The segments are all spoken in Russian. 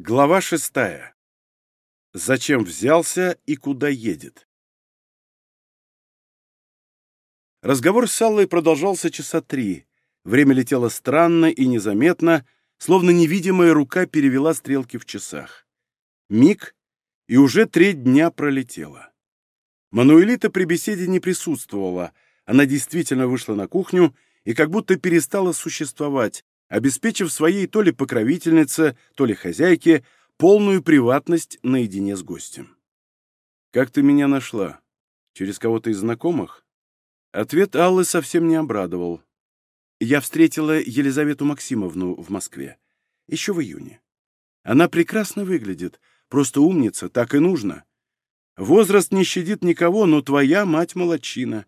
Глава шестая. Зачем взялся и куда едет? Разговор с Аллой продолжался часа три. Время летело странно и незаметно, словно невидимая рука перевела стрелки в часах. Миг, и уже треть дня пролетела. Мануэлита при беседе не присутствовала, она действительно вышла на кухню и как будто перестала существовать, обеспечив своей то ли покровительнице, то ли хозяйке полную приватность наедине с гостем. «Как ты меня нашла? Через кого-то из знакомых?» Ответ Аллы совсем не обрадовал. «Я встретила Елизавету Максимовну в Москве. Еще в июне. Она прекрасно выглядит, просто умница, так и нужно. Возраст не щадит никого, но твоя мать молодчина.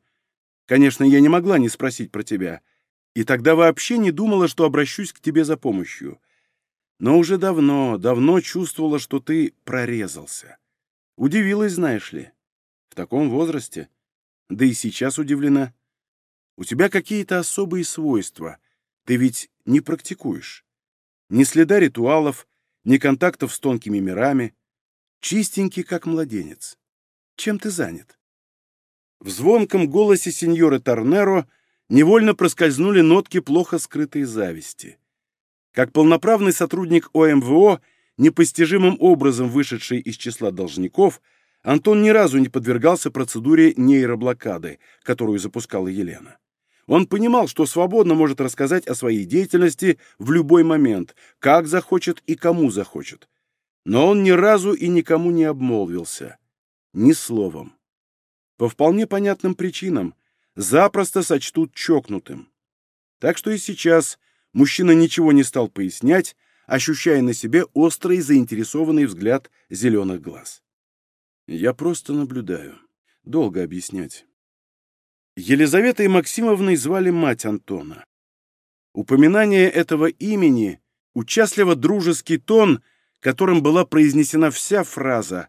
Конечно, я не могла не спросить про тебя и тогда вообще не думала, что обращусь к тебе за помощью. Но уже давно, давно чувствовала, что ты прорезался. Удивилась, знаешь ли. В таком возрасте. Да и сейчас удивлена. У тебя какие-то особые свойства. Ты ведь не практикуешь. Ни следа ритуалов, ни контактов с тонкими мирами. Чистенький, как младенец. Чем ты занят? В звонком голосе сеньора Торнеро — невольно проскользнули нотки плохо скрытой зависти. Как полноправный сотрудник ОМВО, непостижимым образом вышедший из числа должников, Антон ни разу не подвергался процедуре нейроблокады, которую запускала Елена. Он понимал, что свободно может рассказать о своей деятельности в любой момент, как захочет и кому захочет. Но он ни разу и никому не обмолвился. Ни словом. По вполне понятным причинам, запросто сочтут чокнутым. Так что и сейчас мужчина ничего не стал пояснять, ощущая на себе острый заинтересованный взгляд зеленых глаз. Я просто наблюдаю. Долго объяснять. Елизаветой Максимовной звали мать Антона. Упоминание этого имени, участливо дружеский тон, которым была произнесена вся фраза,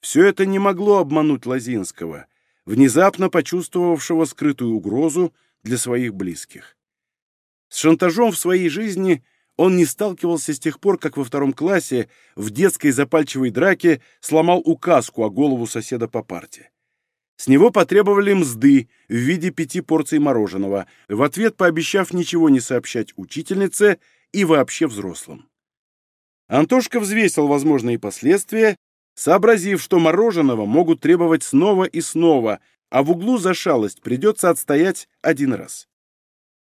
все это не могло обмануть Лазинского — внезапно почувствовавшего скрытую угрозу для своих близких. С шантажом в своей жизни он не сталкивался с тех пор, как во втором классе в детской запальчивой драке сломал указку о голову соседа по парте. С него потребовали мзды в виде пяти порций мороженого, в ответ пообещав ничего не сообщать учительнице и вообще взрослым. Антошка взвесил возможные последствия сообразив, что мороженого могут требовать снова и снова, а в углу за шалость придется отстоять один раз.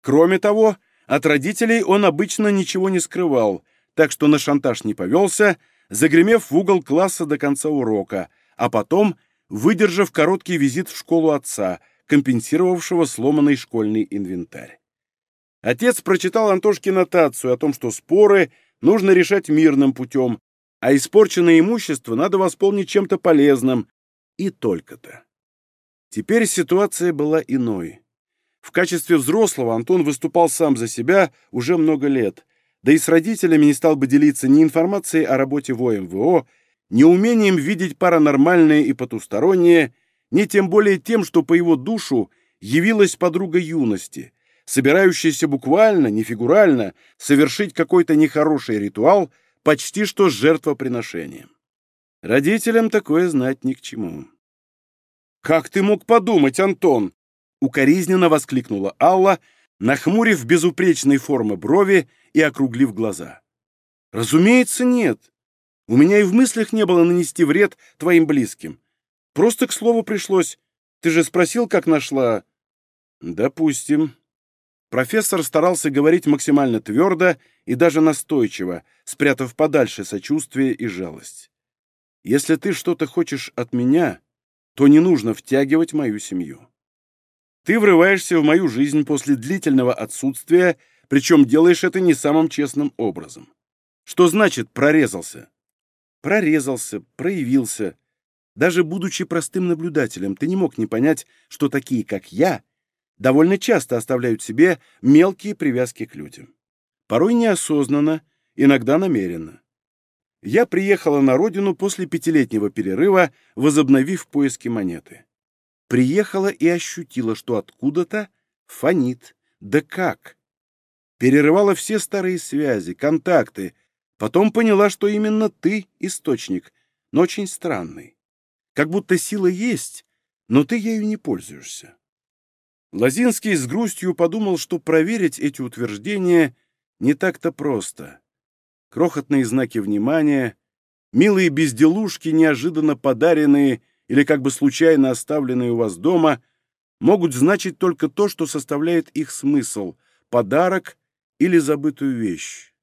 Кроме того, от родителей он обычно ничего не скрывал, так что на шантаж не повелся, загремев в угол класса до конца урока, а потом выдержав короткий визит в школу отца, компенсировавшего сломанный школьный инвентарь. Отец прочитал Антошке нотацию о том, что споры нужно решать мирным путем, а испорченное имущество надо восполнить чем-то полезным. И только-то. Теперь ситуация была иной. В качестве взрослого Антон выступал сам за себя уже много лет, да и с родителями не стал бы делиться ни информацией о работе в ОМВО, ни умением видеть паранормальное и потустороннее, ни тем более тем, что по его душу явилась подруга юности, собирающаяся буквально, не фигурально, совершить какой-то нехороший ритуал – почти что жертвоприношением. Родителям такое знать ни к чему. «Как ты мог подумать, Антон?» — укоризненно воскликнула Алла, нахмурив безупречной формы брови и округлив глаза. «Разумеется, нет. У меня и в мыслях не было нанести вред твоим близким. Просто к слову пришлось. Ты же спросил, как нашла...» «Допустим», Профессор старался говорить максимально твердо и даже настойчиво, спрятав подальше сочувствие и жалость. «Если ты что-то хочешь от меня, то не нужно втягивать мою семью. Ты врываешься в мою жизнь после длительного отсутствия, причем делаешь это не самым честным образом. Что значит «прорезался»? Прорезался, проявился. Даже будучи простым наблюдателем, ты не мог не понять, что такие, как я, довольно часто оставляют себе мелкие привязки к людям. Порой неосознанно, иногда намеренно. Я приехала на родину после пятилетнего перерыва, возобновив поиски монеты. Приехала и ощутила, что откуда-то фонит. Да как? Перерывала все старые связи, контакты, Потом поняла, что именно ты источник, но очень странный. Как будто сила есть, но ты ею не пользуешься. Лозинский с грустью подумал, что проверить эти утверждения не так-то просто. Крохотные знаки внимания, милые безделушки, неожиданно подаренные или как бы случайно оставленные у вас дома, могут значить только то, что составляет их смысл — подарок или забытую вещь.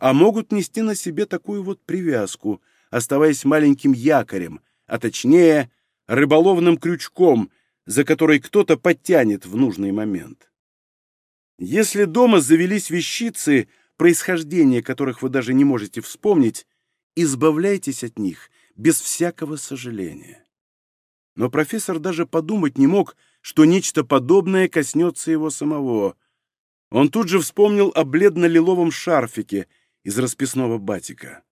А могут нести на себе такую вот привязку, оставаясь маленьким якорем, а точнее рыболовным крючком, за который кто-то подтянет в нужный момент. Если дома завелись вещицы, происхождение которых вы даже не можете вспомнить, избавляйтесь от них без всякого сожаления. Но профессор даже подумать не мог, что нечто подобное коснется его самого. Он тут же вспомнил о бледно-лиловом шарфике из расписного батика.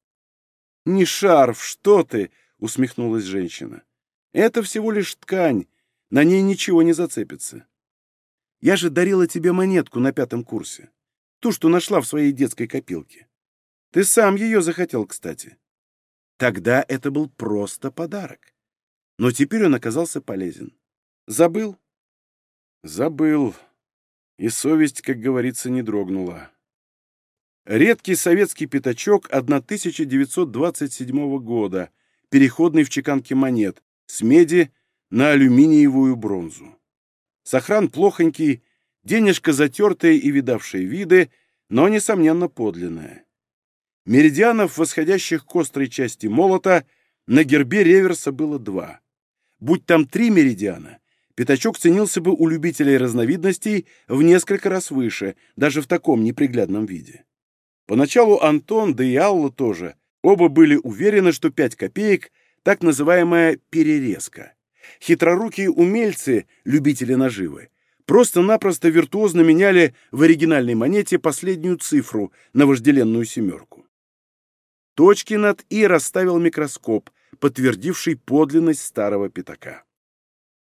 «Не шарф, что ты!» — усмехнулась женщина. «Это всего лишь ткань, на ней ничего не зацепится. Я же дарила тебе монетку на пятом курсе, ту, что нашла в своей детской копилке. Ты сам ее захотел, кстати. Тогда это был просто подарок. Но теперь он оказался полезен. Забыл? Забыл. И совесть, как говорится, не дрогнула. Редкий советский пятачок 1927 года, переходный в чеканке монет, с меди на алюминиевую бронзу. Сохран плохонький, денежка затертая и видавшие виды, но, несомненно, подлинная. Меридианов, восходящих к острой части молота, на гербе реверса было два. Будь там три меридиана, пятачок ценился бы у любителей разновидностей в несколько раз выше, даже в таком неприглядном виде. Поначалу Антон, да и Алла тоже, оба были уверены, что пять копеек – так называемая перерезка. Хитрорукие умельцы, любители наживы, просто-напросто виртуозно меняли в оригинальной монете последнюю цифру на вожделенную семерку. Точки над «и» расставил микроскоп, подтвердивший подлинность старого пятака.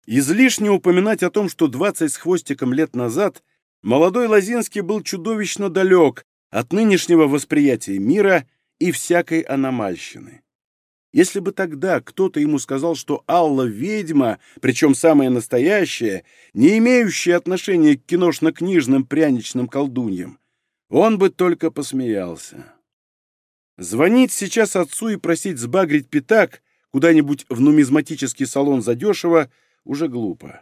Излишне упоминать о том, что 20 с хвостиком лет назад молодой Лозинский был чудовищно далек от нынешнего восприятия мира и всякой аномальщины. Если бы тогда кто-то ему сказал, что Алла — ведьма, причем самая настоящая, не имеющая отношения к киношно-книжным пряничным колдуньям, он бы только посмеялся. Звонить сейчас отцу и просить сбагрить пятак куда-нибудь в нумизматический салон задешево уже глупо.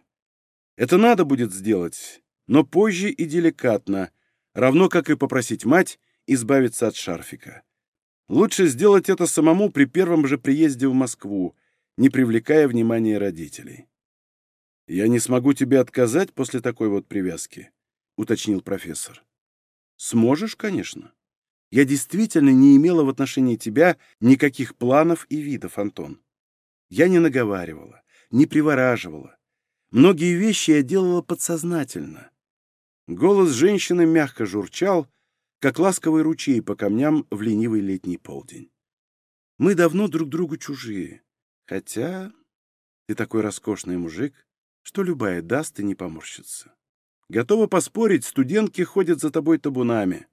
Это надо будет сделать, но позже и деликатно, равно как и попросить мать избавиться от шарфика. Лучше сделать это самому при первом же приезде в Москву, не привлекая внимания родителей. «Я не смогу тебе отказать после такой вот привязки», — уточнил профессор. «Сможешь, конечно. Я действительно не имела в отношении тебя никаких планов и видов, Антон. Я не наговаривала, не привораживала. Многие вещи я делала подсознательно. Голос женщины мягко журчал, как ласковый ручей по камням в ленивый летний полдень. Мы давно друг другу чужие, хотя ты такой роскошный мужик, что любая даст и не поморщится. Готова поспорить, студентки ходят за тобой табунами.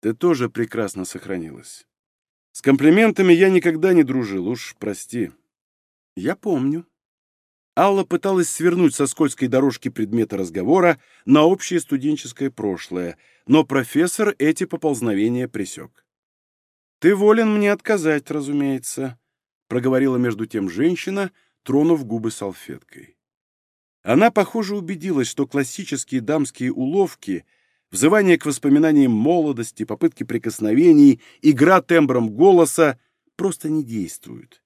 Ты тоже прекрасно сохранилась. С комплиментами я никогда не дружил, уж прости. Я помню. Алла пыталась свернуть со скользкой дорожки предмета разговора на общее студенческое прошлое, но профессор эти поползновения пресек. «Ты волен мне отказать, разумеется», — проговорила между тем женщина, тронув губы салфеткой. Она, похоже, убедилась, что классические дамские уловки — взывание к воспоминаниям молодости, попытки прикосновений, игра тембром голоса просто не действуют.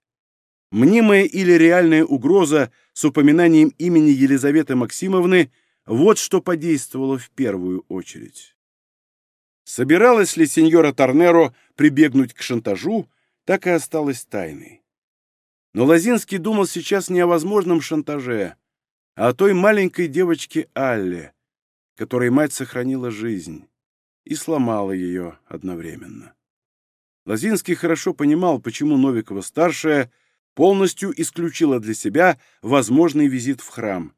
Мнимая или реальная угроза с упоминанием имени Елизаветы Максимовны вот что подействовало в первую очередь. Собиралась ли сеньора Торнеро прибегнуть к шантажу, так и осталось тайной. Но Лозинский думал сейчас не о возможном шантаже, а о той маленькой девочке Алле, которой мать сохранила жизнь и сломала ее одновременно. Лозинский хорошо понимал, почему Новикова-старшая полностью исключила для себя возможный визит в храм.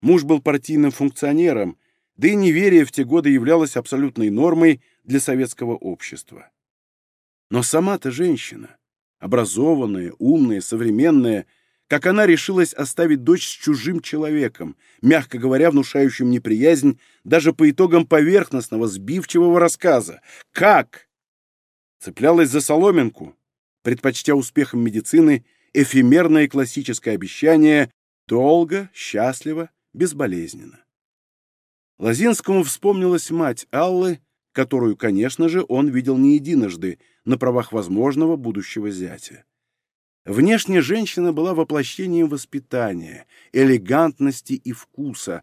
Муж был партийным функционером, да и неверие в те годы являлось абсолютной нормой для советского общества. Но сама-то женщина, образованная, умная, современная, как она решилась оставить дочь с чужим человеком, мягко говоря, внушающим неприязнь даже по итогам поверхностного, сбивчивого рассказа. Как? Цеплялась за соломинку, предпочтя успехам медицины эфемерное классическое обещание долго, счастливо, безболезненно. Лозинскому вспомнилась мать Аллы, которую, конечно же, он видел не единожды на правах возможного будущего зятя. Внешне женщина была воплощением воспитания, элегантности и вкуса,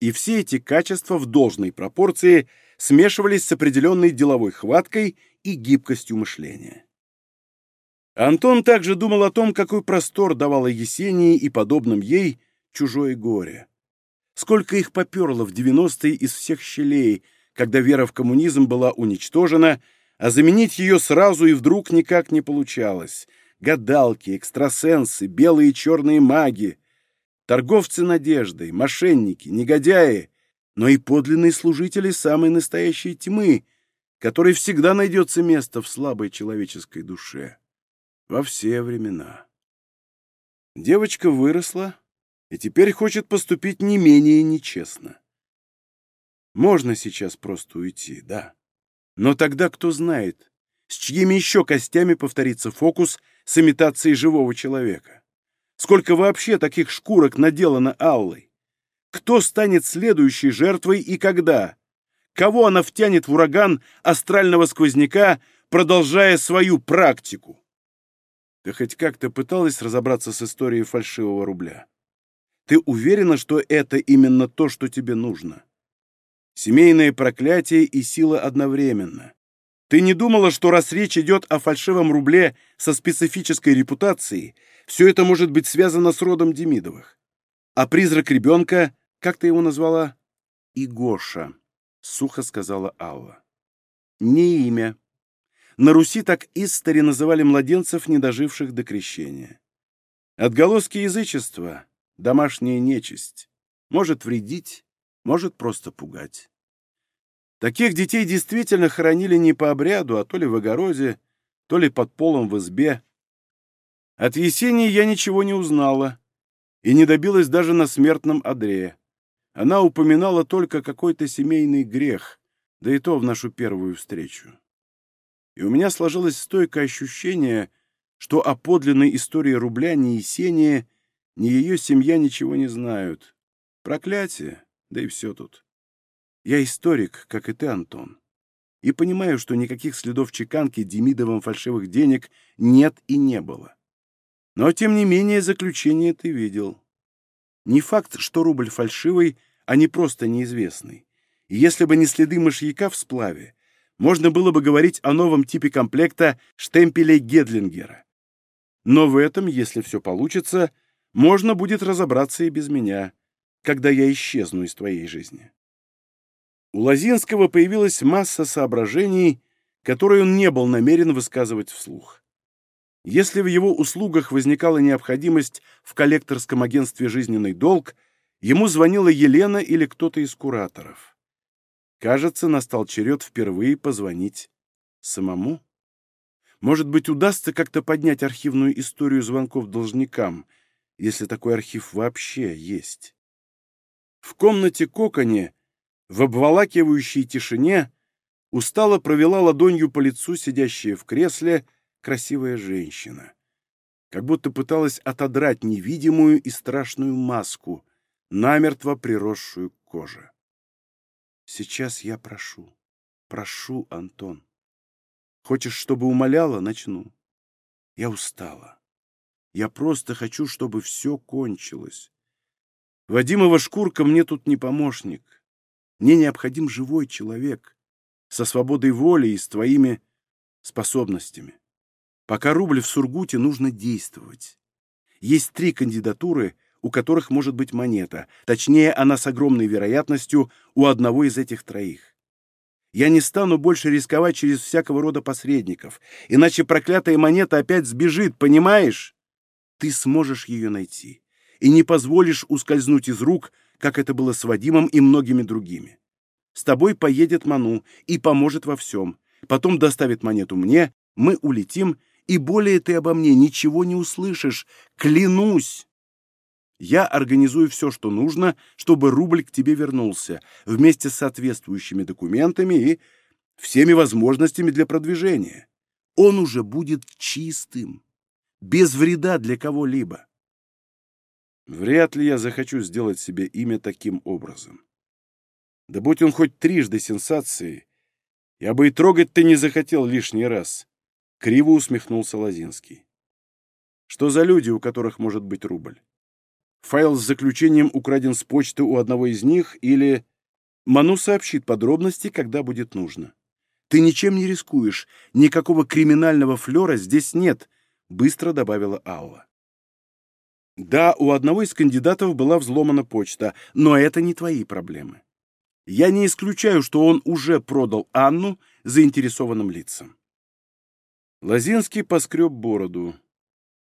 и все эти качества в должной пропорции смешивались с определенной деловой хваткой и гибкостью мышления. Антон также думал о том, какой простор давала Есении и подобным ей чужое горе. Сколько их поперло в 90-е из всех щелей, когда вера в коммунизм была уничтожена, а заменить ее сразу и вдруг никак не получалось. Гадалки, экстрасенсы, белые и черные маги, торговцы надеждой, мошенники, негодяи, но и подлинные служители самой настоящей тьмы, которой всегда найдется место в слабой человеческой душе. Во все времена. Девочка выросла, и теперь хочет поступить не менее нечестно. Можно сейчас просто уйти, да. Но тогда кто знает, с чьими еще костями повторится фокус с имитацией живого человека? Сколько вообще таких шкурок наделано Аллой? Кто станет следующей жертвой и когда? Кого она втянет в ураган астрального сквозняка, продолжая свою практику? Ты хоть как-то пыталась разобраться с историей фальшивого рубля? Ты уверена, что это именно то, что тебе нужно? Семейное проклятие и сила одновременно. Ты не думала, что раз речь идет о фальшивом рубле со специфической репутацией, все это может быть связано с родом Демидовых? А призрак ребенка, как ты его назвала? Игоша, — сухо сказала Алла. Не имя. На Руси так истори называли младенцев, не доживших до крещения. Отголоски язычества, домашняя нечисть. Может вредить, может просто пугать. Таких детей действительно хоронили не по обряду, а то ли в огороде, то ли под полом в избе. От Есении я ничего не узнала и не добилась даже на смертном одре. Она упоминала только какой-то семейный грех, да и то в нашу первую встречу. И у меня сложилось стойкое ощущение, что о подлинной истории рубля ни Есения, ни ее семья ничего не знают. Проклятие, да и все тут. Я историк, как и ты, Антон. И понимаю, что никаких следов чеканки Демидовым фальшивых денег нет и не было. Но, тем не менее, заключение ты видел. Не факт, что рубль фальшивый, а не просто неизвестный. И если бы не следы мышьяка в сплаве, можно было бы говорить о новом типе комплекта штемпелей Гедлингера. Но в этом, если все получится, можно будет разобраться и без меня, когда я исчезну из твоей жизни. У Лозинского появилась масса соображений, которые он не был намерен высказывать вслух. Если в его услугах возникала необходимость в коллекторском агентстве «Жизненный долг», ему звонила Елена или кто-то из кураторов. Кажется, настал черед впервые позвонить самому. Может быть, удастся как-то поднять архивную историю звонков должникам — если такой архив вообще есть. В комнате коконе, в обволакивающей тишине, устало провела ладонью по лицу сидящая в кресле красивая женщина. Как будто пыталась отодрать невидимую и страшную маску, намертво приросшую к коже. Сейчас я прошу, прошу, Антон. Хочешь, чтобы умоляла, начну. Я устала. Я просто хочу, чтобы все кончилось. Вадимова шкурка мне тут не помощник. Мне необходим живой человек, со свободой воли и с твоими способностями. Пока рубль в Сургуте, нужно действовать. Есть три кандидатуры, у которых может быть монета. Точнее, она с огромной вероятностью у одного из этих троих. Я не стану больше рисковать через всякого рода посредников, иначе проклятая монета опять сбежит, понимаешь? ты сможешь ее найти и не позволишь ускользнуть из рук, как это было с Вадимом и многими другими. С тобой поедет Ману и поможет во всем. Потом доставит монету мне, Мы улетим, и более ты обо мне ничего не услышишь. Клянусь! Я организую все, что нужно, чтобы рубль к тебе вернулся, вместе с соответствующими документами и всеми возможностями для продвижения. Он уже будет чистым, без вреда для кого-либо. Вряд ли я захочу сделать себе имя таким образом. Да будь он хоть трижды сенсацией, я бы и трогать-то не захотел лишний раз. Криво усмехнулся Лозинский. Что за люди, у которых может быть рубль? Файл с заключением украден с почты у одного из них или... Ману сообщит подробности, когда будет нужно. Ты ничем не рискуешь, никакого криминального флера здесь нет, быстро добавила Алла. Да, у одного из кандидатов была взломана почта, но это не твои проблемы. Я не исключаю, что он уже продал Анну заинтересованным лицам. Лозинский поскреб бороду.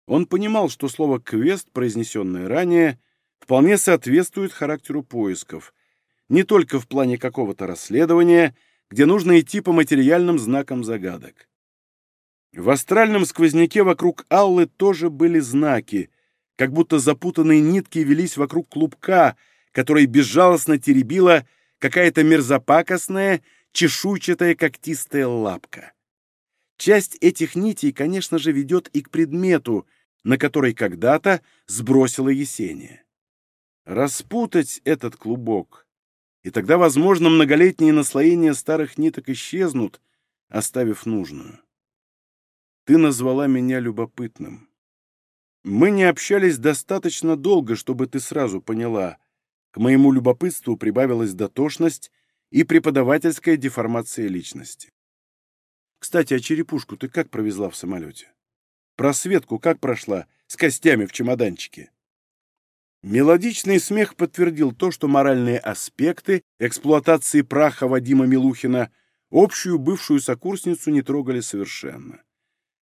Он понимал, что слово «квест», произнесенное ранее, вполне соответствует характеру поисков, не только в плане какого-то расследования, где нужно идти по материальным знакам загадок. В астральном сквозняке вокруг Аллы тоже были знаки, как будто запутанные нитки велись вокруг клубка, который безжалостно теребила какая-то мерзопакостная, чешуйчатая когтистая лапка. Часть этих нитей, конечно же, ведет и к предмету, на который когда-то сбросила Есения. Распутать этот клубок, и тогда, возможно, многолетние наслоения старых ниток исчезнут, оставив нужную. Ты назвала меня любопытным. Мы не общались достаточно долго, чтобы ты сразу поняла — к моему любопытству прибавилась дотошность и преподавательская деформация личности. Кстати, а черепушку ты как провезла в самолете? Просветку как прошла с костями в чемоданчике? Мелодичный смех подтвердил то, что моральные аспекты эксплуатации праха Вадима Милухина общую бывшую сокурсницу не трогали совершенно.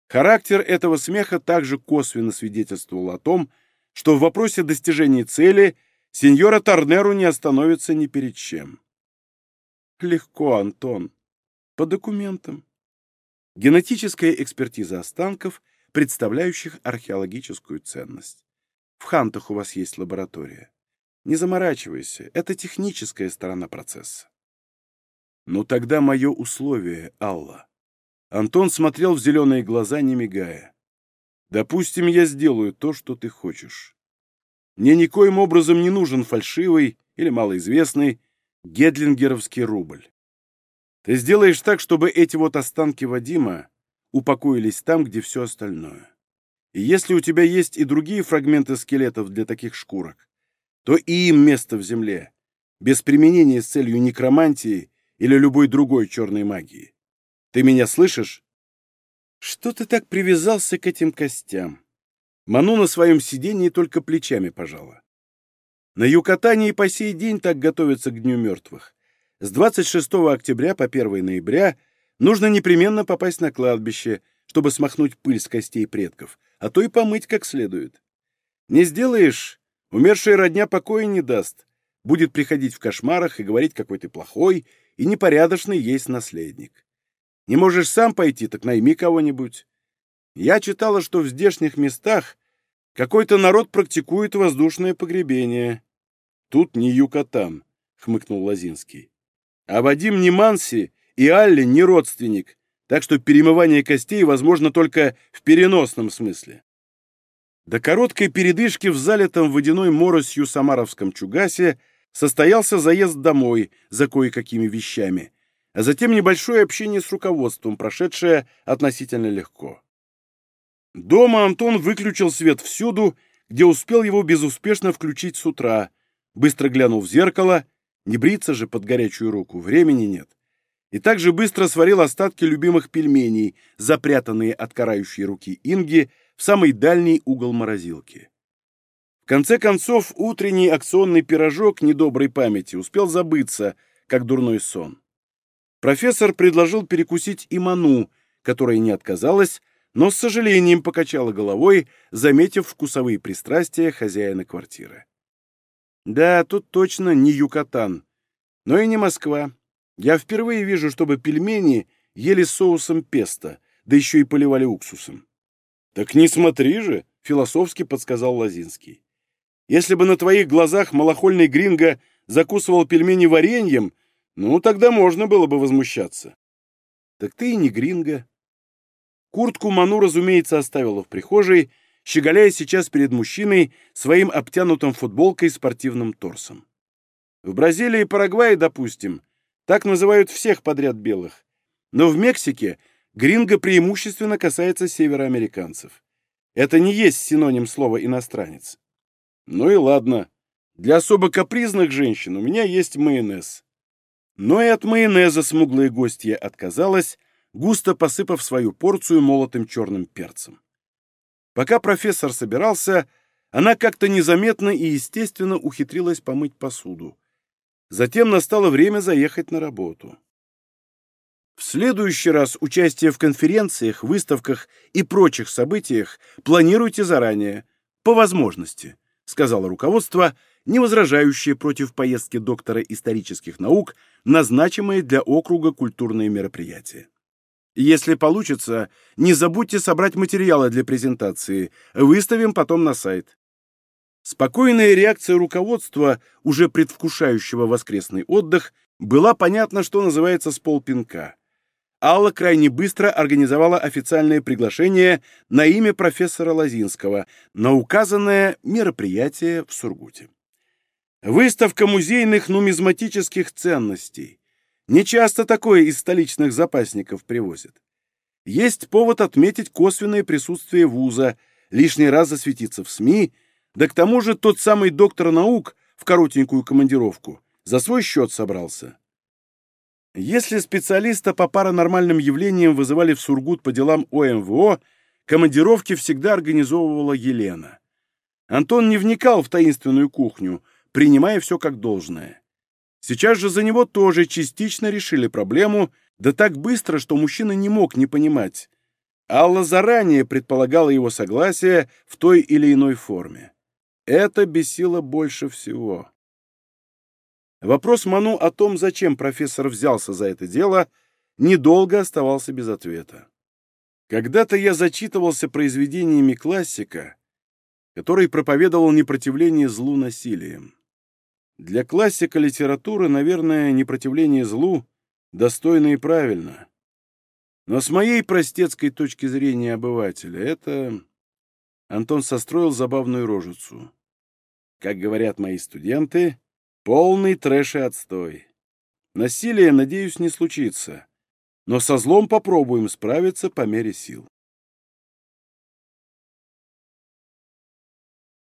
Характер этого смеха также косвенно свидетельствовал о том, что в вопросе достижения цели – Сеньора Торнеру не остановится ни перед чем. Легко, Антон. По документам. Генетическая экспертиза останков, представляющих археологическую ценность. В Хантах у вас есть лаборатория. Не заморачивайся, это техническая сторона процесса. Ну тогда мое условие, Алла. Антон смотрел в зеленые глаза, не мигая. Допустим, я сделаю то, что ты хочешь. Мне никоим образом не нужен фальшивый или малоизвестный гедлингеровский рубль. Ты сделаешь так, чтобы эти вот останки Вадима упокоились там, где все остальное. И если у тебя есть и другие фрагменты скелетов для таких шкурок, то и им место в земле, без применения с целью некромантии или любой другой черной магии. Ты меня слышишь? Что ты так привязался к этим костям? Ману на своем сиденье только плечами пожала. На Юкатане и по сей день так готовятся к Дню мертвых. С 26 октября по 1 ноября нужно непременно попасть на кладбище, чтобы смахнуть пыль с костей предков, а то и помыть как следует. Не сделаешь, умершая родня покоя не даст, будет приходить в кошмарах и говорить, какой ты плохой и непорядочный есть наследник. Не можешь сам пойти, так найми кого-нибудь. Я читала, что в здешних местах какой-то народ практикует воздушное погребение. Тут не Юкатан, — хмыкнул Лозинский. А Вадим не Манси и Алли не родственник, так что перемывание костей возможно только в переносном смысле. До короткой передышки в залитом водяной моросью самаровском чугасе состоялся заезд домой за кое-какими вещами, а затем небольшое общение с руководством, прошедшее относительно легко. Дома Антон выключил свет всюду, где успел его безуспешно включить с утра, быстро глянул в зеркало, не бриться же под горячую руку, времени нет, и также быстро сварил остатки любимых пельменей, запрятанные от карающей руки Инги, в самый дальний угол морозилки. В конце концов, утренний акционный пирожок недоброй памяти успел забыться, как дурной сон. Профессор предложил перекусить и ману, которая не отказалась, но с сожалением покачала головой, заметив вкусовые пристрастия хозяина квартиры. Да, тут точно не Юкатан, но и не Москва. Я впервые вижу, чтобы пельмени ели соусом песто, да еще и поливали уксусом. «Так не смотри же!» — философски подсказал Лозинский. «Если бы на твоих глазах малохольный гринго закусывал пельмени вареньем, ну, тогда можно было бы возмущаться». «Так ты и не гринго». Куртку Ману, разумеется, оставила в прихожей, щеголяя сейчас перед мужчиной своим обтянутым футболкой спортивным торсом. В Бразилии и Парагвае, допустим, так называют всех подряд белых. Но в Мексике гринго преимущественно касается североамериканцев. Это не есть синоним слова «иностранец». Ну и ладно. Для особо капризных женщин у меня есть майонез. Но и от майонеза смуглая гостья отказалась, густо посыпав свою порцию молотым черным перцем. Пока профессор собирался, она как-то незаметно и естественно ухитрилась помыть посуду. Затем настало время заехать на работу. В следующий раз участие в конференциях, выставках и прочих событиях планируйте заранее, по возможности, сказала руководство, не возражающее против поездки доктора исторических наук, назначимое для округа культурные мероприятия. Если получится, не забудьте собрать материалы для презентации, выставим потом на сайт. Спокойная реакция руководства, уже предвкушающего воскресный отдых, была понятна, что называется, с полпинка. Алла крайне быстро организовала официальное приглашение на имя профессора Лозинского на указанное мероприятие в Сургуте. Выставка музейных нумизматических ценностей. Не часто такое из столичных запасников привозят. Есть повод отметить косвенное присутствие вуза, лишний раз засветиться в СМИ, да к тому же тот самый доктор наук в коротенькую командировку за свой счет собрался. Если специалиста по паранормальным явлениям вызывали в Сургут по делам ОМВО, командировки всегда организовывала Елена. Антон не вникал в таинственную кухню, принимая все как должное. Сейчас же за него тоже частично решили проблему, да так быстро, что мужчина не мог не понимать. Алла заранее предполагала его согласие в той или иной форме. Это бесило больше всего. Вопрос Ману о том, зачем профессор взялся за это дело, недолго оставался без ответа. Когда-то я зачитывался произведениями классика, который проповедовал непротивление злу насилием. Для классика литературы, наверное, непротивление злу достойно и правильно. Но с моей простецкой точки зрения обывателя это... Антон состроил забавную рожицу. Как говорят мои студенты, полный трэш и отстой. Насилие, надеюсь, не случится. Но со злом попробуем справиться по мере сил.